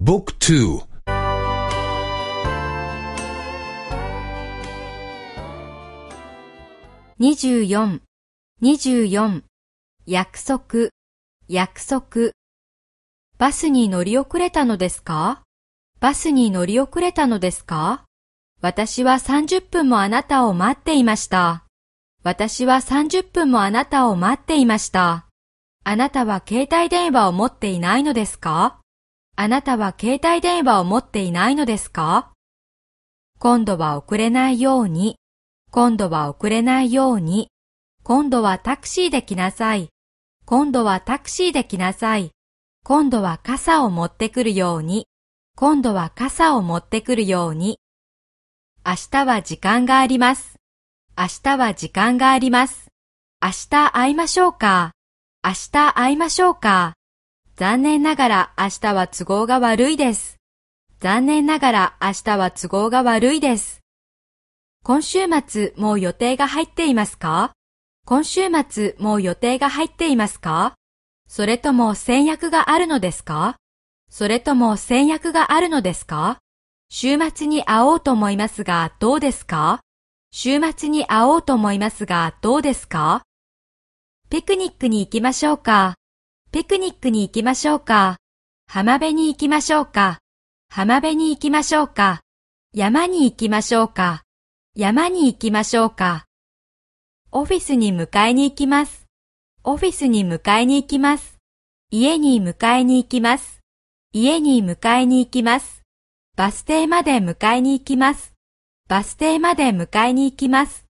Book 2 24、24、約束、約束。バスに乗り遅れたのですか？バスに乗り遅れたのですか？私は30分もあなたを待っていました。私は30分もあなたを待っていました。あなたは携帯電話を持っていないのですか？あなたは携帯電話を持っていないのですか？今度は遅れないように。今度は遅れないように。今度はタクシーで来なさい。今度はタクシーで来なさい。今度は傘を持ってくるように。今度は傘を持ってくるように。明日は時間があります。明日は時間があります。明日会いましょうか？明日会いましょうか？残念ながら明日は都合が悪いです。残念ながら明日は都合が悪いです。今週末もう予定が入っていますか？今週末もう予定が入っていますか？それとも先約があるのですか？それとも先約があるのですか？週末に会おうと思いますがどうですか？週末に会おうと思いますがどうですか？ピクニックに行きましょうか。ピクニックに行きましょうか浜辺に行きましょうか浜辺に行きましょうか山に行きましょうか山に行きましょうか。オフィスに迎えに行きます。オフィスに迎えに行きます。家に迎えに行きます。家に迎えに行きます。バス停まで迎えに行きます。バス停まで迎えに行きます。